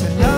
Será